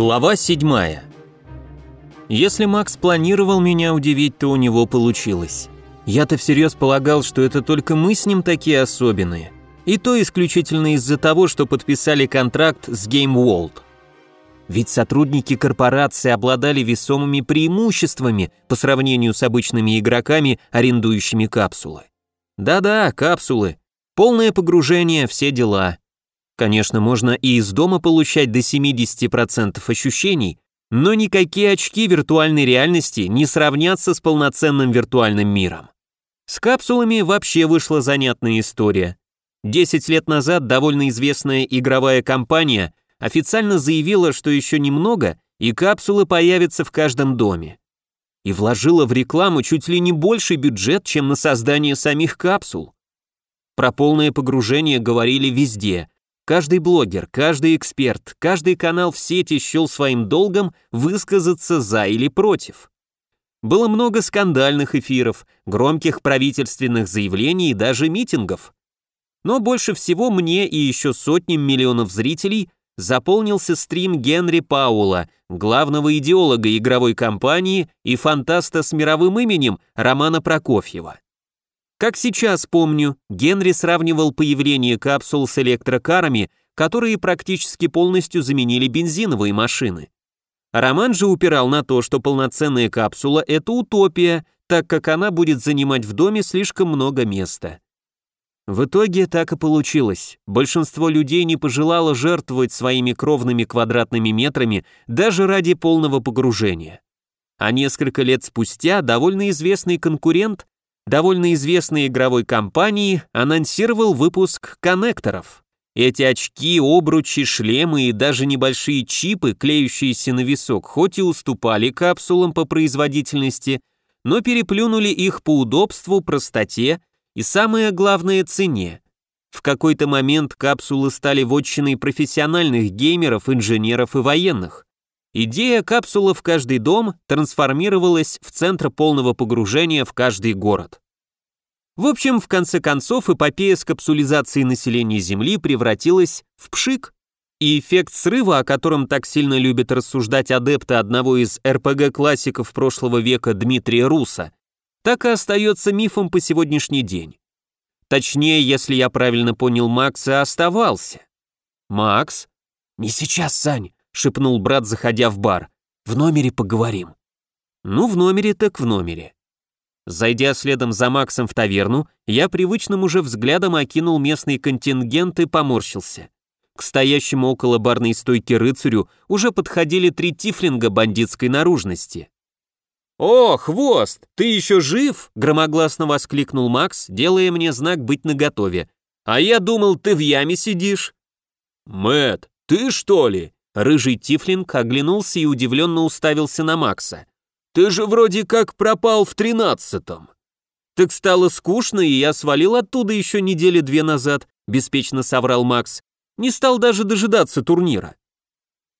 Глава 7. Если Макс планировал меня удивить, то у него получилось. Я-то всерьез полагал, что это только мы с ним такие особенные. И то исключительно из-за того, что подписали контракт с Game World. Ведь сотрудники корпорации обладали весомыми преимуществами по сравнению с обычными игроками, арендующими капсулы. Да-да, капсулы. Полное погружение, все дела. Конечно, можно и из дома получать до 70% ощущений, но никакие очки виртуальной реальности не сравнятся с полноценным виртуальным миром. С капсулами вообще вышла занятная история. 10 лет назад довольно известная игровая компания официально заявила, что еще немного, и капсулы появятся в каждом доме. И вложила в рекламу чуть ли не больший бюджет, чем на создание самих капсул. Про полное погружение говорили везде, Каждый блогер, каждый эксперт, каждый канал в сети счел своим долгом высказаться за или против. Было много скандальных эфиров, громких правительственных заявлений и даже митингов. Но больше всего мне и еще сотням миллионов зрителей заполнился стрим Генри Паула, главного идеолога игровой компании и фантаста с мировым именем Романа Прокофьева. Как сейчас помню, Генри сравнивал появление капсул с электрокарами, которые практически полностью заменили бензиновые машины. Роман же упирал на то, что полноценная капсула – это утопия, так как она будет занимать в доме слишком много места. В итоге так и получилось. Большинство людей не пожелало жертвовать своими кровными квадратными метрами даже ради полного погружения. А несколько лет спустя довольно известный конкурент довольно известной игровой компании анонсировал выпуск коннекторов. Эти очки, обручи, шлемы и даже небольшие чипы, клеющиеся на висок, хоть и уступали капсулам по производительности, но переплюнули их по удобству, простоте и, самое главное, цене. В какой-то момент капсулы стали вотчиной профессиональных геймеров, инженеров и военных. Идея капсулы в каждый дом трансформировалась в центр полного погружения в каждый город. В общем, в конце концов, эпопея с капсулизацией населения Земли превратилась в пшик, и эффект срыва, о котором так сильно любят рассуждать адепты одного из РПГ-классиков прошлого века Дмитрия Руса, так и остается мифом по сегодняшний день. Точнее, если я правильно понял Макса, оставался. Макс? Не сейчас, Сань. — шепнул брат, заходя в бар. «В номере поговорим». «Ну, в номере так в номере». Зайдя следом за Максом в таверну, я привычным уже взглядом окинул местный контингент и поморщился. К стоящему около барной стойки рыцарю уже подходили три тифлинга бандитской наружности. «О, хвост, ты еще жив?» — громогласно воскликнул Макс, делая мне знак быть наготове. «А я думал, ты в яме сидишь». Мэт, ты что ли?» Рыжий Тифлинг оглянулся и удивленно уставился на Макса. «Ты же вроде как пропал в тринадцатом». «Так стало скучно, и я свалил оттуда еще недели две назад», беспечно соврал Макс. «Не стал даже дожидаться турнира».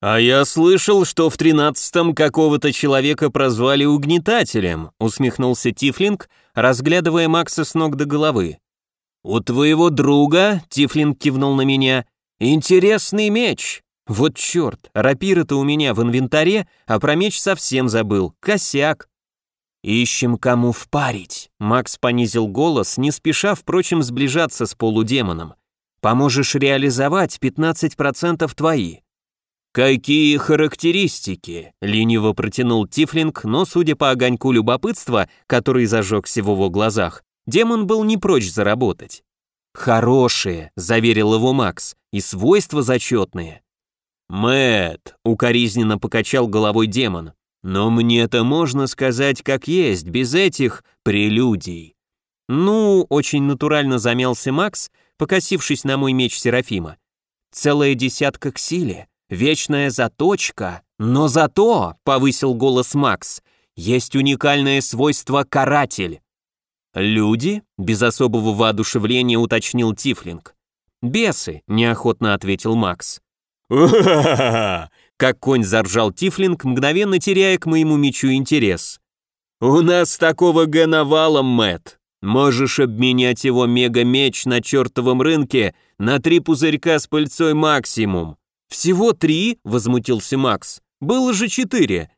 «А я слышал, что в тринадцатом какого-то человека прозвали угнетателем», усмехнулся Тифлинг, разглядывая Макса с ног до головы. «У твоего друга», Тифлинг кивнул на меня, «интересный меч. Вот черт, рапира-то у меня в инвентаре, а про меч совсем забыл. Косяк. «Ищем кому впарить», — Макс понизил голос, не спеша, впрочем, сближаться с полудемоном. «Поможешь реализовать 15% твои». «Какие характеристики?» — лениво протянул Тифлинг, но, судя по огоньку любопытства, который зажегся в его глазах, демон был не прочь заработать. «Хорошие», — заверил его Макс, — «и свойства зачетные». Мэт, укоризненно покачал головой демон. Но мне-то можно сказать как есть, без этих прелюдий. Ну, очень натурально замялся Макс, покосившись на мой меч Серафима. Целая десятка к силе, вечная заточка, но зато, повысил голос Макс, есть уникальное свойство каратель. Люди? Без особого воодушевления уточнил Тифлинг. Бесы, неохотно ответил Макс. Как конь заржал Тифлинг, мгновенно теряя к моему мечу интерес. «У нас такого Г навалом, Мэтт. Можешь обменять его мега-меч на чертовом рынке на три пузырька с пыльцой максимум». «Всего три?» — возмутился Макс. Было же четыре.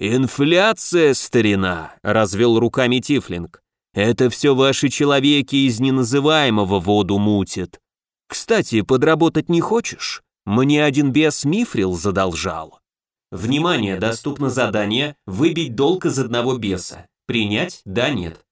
«Инфляция, старина», — развел руками Тифлинг. «Это все ваши человеки из неназываемого воду мутят. Кстати, подработать не хочешь? Мне один бес Мифрил задолжал». Внимание, доступно задание «Выбить долг из одного беса». Принять? Да, нет.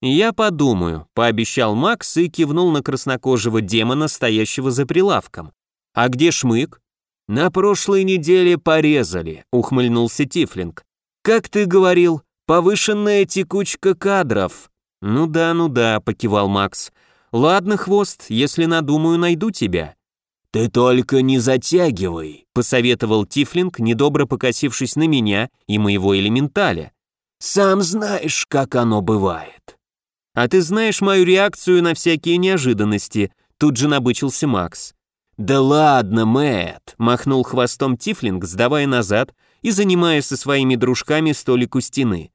«Я подумаю», — пообещал Макс и кивнул на краснокожего демона, стоящего за прилавком. «А где Шмык?» «На прошлой неделе порезали», — ухмыльнулся Тифлинг. «Как ты говорил, повышенная текучка кадров». «Ну да, ну да», — покивал Макс. «Ладно, Хвост, если надумаю, найду тебя». «Ты только не затягивай», — посоветовал Тифлинг, недобро покосившись на меня и моего элементаля. «Сам знаешь, как оно бывает». «А ты знаешь мою реакцию на всякие неожиданности», — тут же набычился Макс. «Да ладно, Мэтт!» — махнул хвостом Тифлинг, сдавая назад и занимая со своими дружками столик у стены.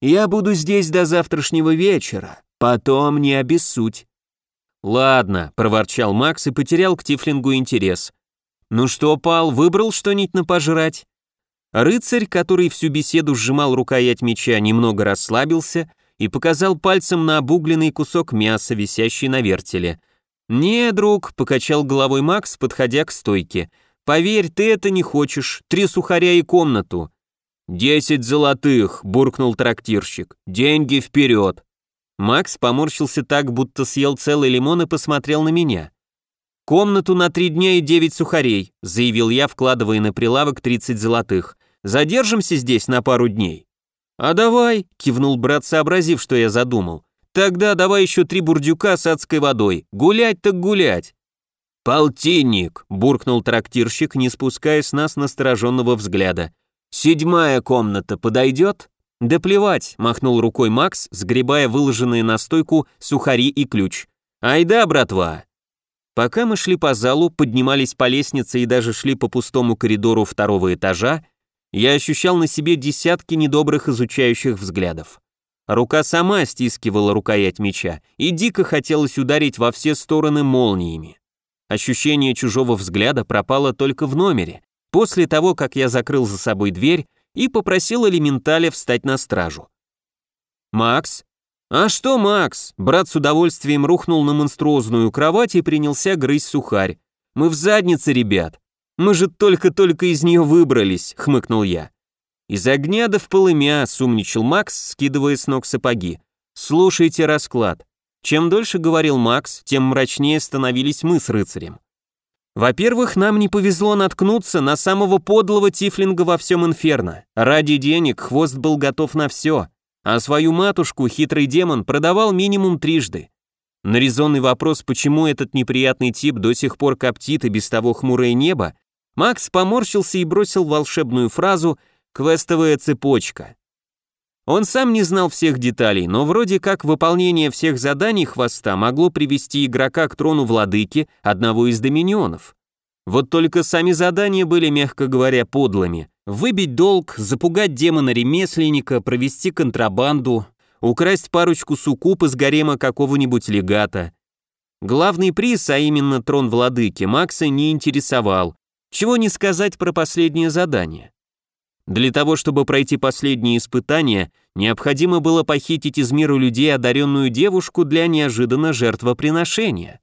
«Я буду здесь до завтрашнего вечера, потом не обессудь». «Ладно», — проворчал Макс и потерял к Тифлингу интерес. «Ну что, Пал, выбрал что-нибудь на пожрать?» Рыцарь, который всю беседу сжимал рукоять меча, немного расслабился и показал пальцем на обугленный кусок мяса, висящий на вертеле — «Не, друг», — покачал головой Макс, подходя к стойке. «Поверь, ты это не хочешь. Три сухаря и комнату». «Десять золотых», — буркнул трактирщик. «Деньги вперед». Макс поморщился так, будто съел целый лимон и посмотрел на меня. «Комнату на три дня и девять сухарей», — заявил я, вкладывая на прилавок тридцать золотых. «Задержимся здесь на пару дней». «А давай», — кивнул брат, сообразив, что я задумал. Тогда давай еще три бурдюка с адской водой. Гулять так гулять. «Полтинник!» – буркнул трактирщик, не спуская с нас настороженного взгляда. «Седьмая комната подойдет?» «Да плевать», – махнул рукой Макс, сгребая выложенные на стойку сухари и ключ. «Айда, братва!» Пока мы шли по залу, поднимались по лестнице и даже шли по пустому коридору второго этажа, я ощущал на себе десятки недобрых изучающих взглядов. Рука сама стискивала рукоять меча, и дико хотелось ударить во все стороны молниями. Ощущение чужого взгляда пропало только в номере, после того, как я закрыл за собой дверь и попросил элементаля встать на стражу. «Макс?» «А что, Макс?» Брат с удовольствием рухнул на монструозную кровать и принялся грызть сухарь. «Мы в заднице, ребят. Мы же только-только из нее выбрались», — хмыкнул я. «Из огня да в полымя», — сумничал Макс, скидывая с ног сапоги. «Слушайте расклад. Чем дольше говорил Макс, тем мрачнее становились мы с рыцарем. Во-первых, нам не повезло наткнуться на самого подлого тифлинга во всем инферно. Ради денег хвост был готов на все, а свою матушку хитрый демон продавал минимум трижды. На резонный вопрос, почему этот неприятный тип до сих пор коптит и без того хмурое небо, Макс поморщился и бросил волшебную фразу — Квестовая цепочка. Он сам не знал всех деталей, но вроде как выполнение всех заданий хвоста могло привести игрока к трону владыки одного из доминионов. Вот только сами задания были, мягко говоря, подлыми. Выбить долг, запугать демона-ремесленника, провести контрабанду, украсть парочку суккуб из гарема какого-нибудь легата. Главный приз, а именно трон владыки, Макса не интересовал. Чего не сказать про последнее задание. Для того, чтобы пройти последние испытания, необходимо было похитить из мира людей одаренную девушку для неожиданно жертвоприношения.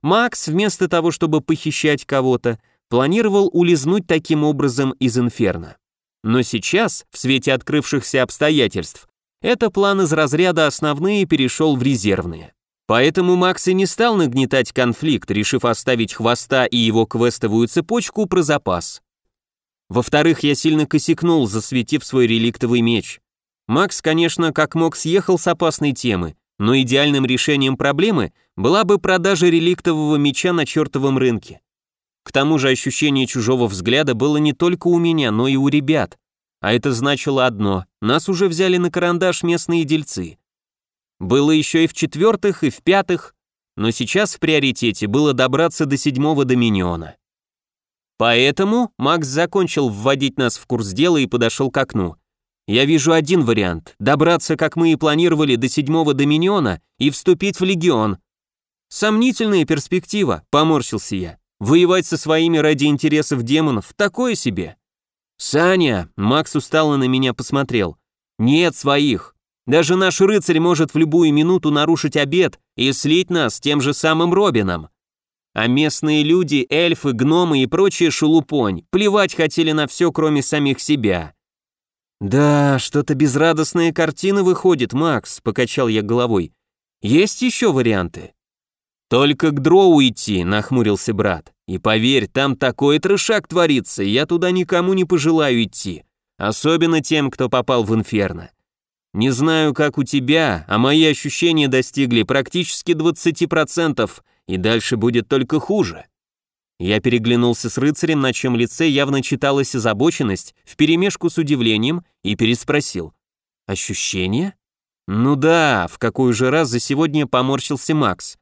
Макс, вместо того, чтобы похищать кого-то, планировал улизнуть таким образом из инферно. Но сейчас, в свете открывшихся обстоятельств, это план из разряда основные перешел в резервные. Поэтому Макс и не стал нагнетать конфликт, решив оставить хвоста и его квестовую цепочку про запас. Во-вторых, я сильно косякнул, засветив свой реликтовый меч. Макс, конечно, как мог съехал с опасной темы, но идеальным решением проблемы была бы продажа реликтового меча на чертовом рынке. К тому же ощущение чужого взгляда было не только у меня, но и у ребят. А это значило одно – нас уже взяли на карандаш местные дельцы. Было еще и в-четвертых, и в-пятых, но сейчас в приоритете было добраться до седьмого доминиона. Поэтому Макс закончил вводить нас в курс дела и подошел к окну. Я вижу один вариант – добраться, как мы и планировали, до седьмого доминиона и вступить в легион. Сомнительная перспектива, поморщился я. Воевать со своими ради интересов демонов – такое себе. «Саня!» — Макс устало на меня посмотрел. «Нет своих. Даже наш рыцарь может в любую минуту нарушить обед и слить нас тем же самым Робином. А местные люди, эльфы, гномы и прочие шелупонь плевать хотели на все, кроме самих себя. «Да, что-то безрадостная картина выходит, Макс», — покачал я головой. «Есть еще варианты?» «Только к дроу идти», — нахмурился брат. «И поверь, там такой трешак творится, я туда никому не пожелаю идти. Особенно тем, кто попал в инферно. Не знаю, как у тебя, а мои ощущения достигли практически 20%, и дальше будет только хуже. Я переглянулся с рыцарем, на чем лице явно читалась озабоченность, вперемешку с удивлением, и переспросил. «Ощущения?» «Ну да, в какой же раз за сегодня поморщился Макс.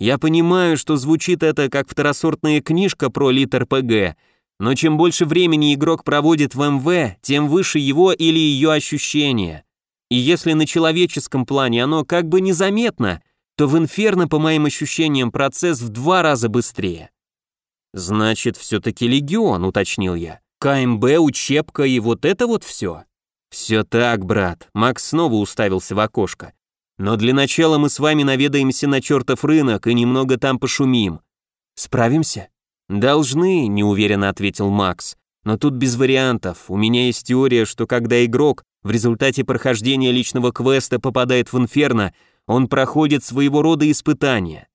Я понимаю, что звучит это как второсортная книжка про литр ПГ, но чем больше времени игрок проводит в МВ, тем выше его или ее ощущения. И если на человеческом плане оно как бы незаметно, то в Инферно, по моим ощущениям, процесс в два раза быстрее. Значит, все-таки легион, уточнил я. КМБ, учебка и вот это вот все. Все так, брат. Макс снова уставился в окошко. Но для начала мы с вами наведаемся на чертов рынок и немного там пошумим. Справимся? Должны, неуверенно ответил Макс. Но тут без вариантов. У меня есть теория, что когда игрок в результате прохождения личного квеста попадает в инферно, он проходит своего рода испытания.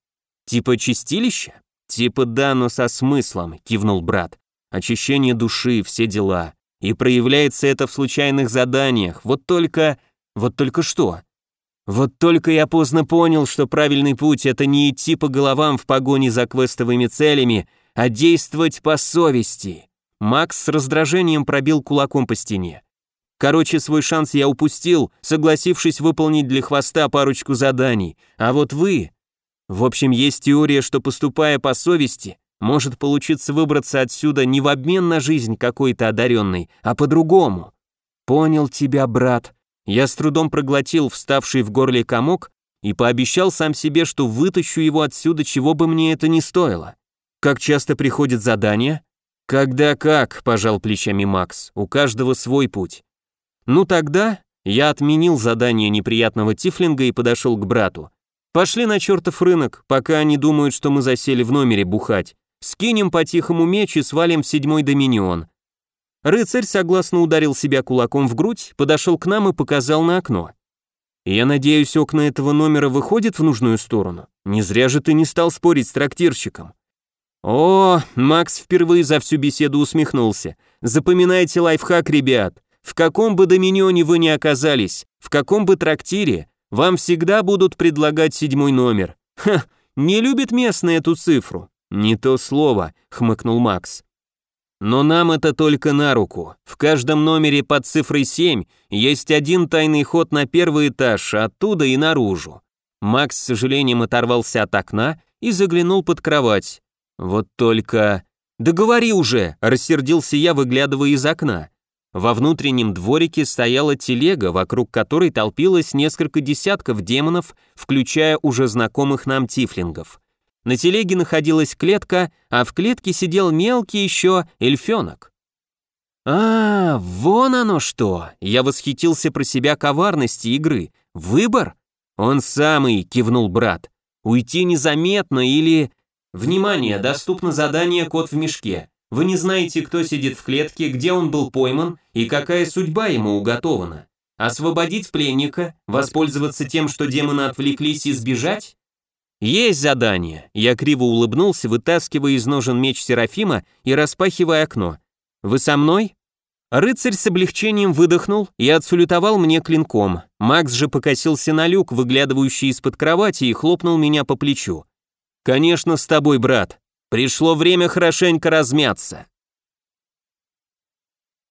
Типа чистилища? Типа да, но со смыслом, кивнул брат. Очищение души, все дела. И проявляется это в случайных заданиях. Вот только... Вот только что? Вот только я поздно понял, что правильный путь — это не идти по головам в погоне за квестовыми целями, а действовать по совести. Макс с раздражением пробил кулаком по стене. Короче, свой шанс я упустил, согласившись выполнить для хвоста парочку заданий. А вот вы... В общем, есть теория, что поступая по совести, может получиться выбраться отсюда не в обмен на жизнь какой-то одаренной, а по-другому. Понял тебя, брат. Я с трудом проглотил вставший в горле комок и пообещал сам себе, что вытащу его отсюда, чего бы мне это ни стоило. Как часто приходит задание? Когда как, пожал плечами Макс, у каждого свой путь. Ну тогда я отменил задание неприятного тифлинга и подошел к брату. Пошли на чертов рынок, пока они думают, что мы засели в номере бухать. Скинем по-тихому меч и свалим в седьмой доминион. Рыцарь согласно ударил себя кулаком в грудь, подошел к нам и показал на окно. Я надеюсь, окна этого номера выходят в нужную сторону. Не зря же ты не стал спорить с трактирщиком. О, Макс впервые за всю беседу усмехнулся. Запоминайте лайфхак, ребят. В каком бы доминионе вы ни оказались, в каком бы трактире, вам всегда будут предлагать седьмой номер. Ха, не любит местные эту цифру. Не то слово, хмыкнул Макс. Но нам это только на руку. В каждом номере под цифрой 7 есть один тайный ход на первый этаж, оттуда и наружу. Макс с сожалением оторвался от окна и заглянул под кровать. Вот только... «Да говори уже!» – рассердился я, выглядывая из окна. Во внутреннем дворике стояла телега, вокруг которой толпилось несколько десятков демонов, включая уже знакомых нам тифлингов. На телеге находилась клетка, а в клетке сидел мелкий еще эльфенок. «А, вон оно что!» Я восхитился про себя коварности игры. «Выбор?» «Он самый», — кивнул брат. «Уйти незаметно или...» «Внимание, доступно задание «Кот в мешке». Вы не знаете, кто сидит в клетке, где он был пойман и какая судьба ему уготована. Освободить пленника, воспользоваться тем, что демоны отвлеклись и сбежать? Есть задание. Я криво улыбнулся, вытаскивая из ножен меч Серафима и распахивая окно. Вы со мной? Рыцарь с облегчением выдохнул и отсулютовал мне клинком. Макс же покосился на люк, выглядывающий из-под кровати, и хлопнул меня по плечу. «Конечно, с тобой, брат. Пришло время хорошенько размяться.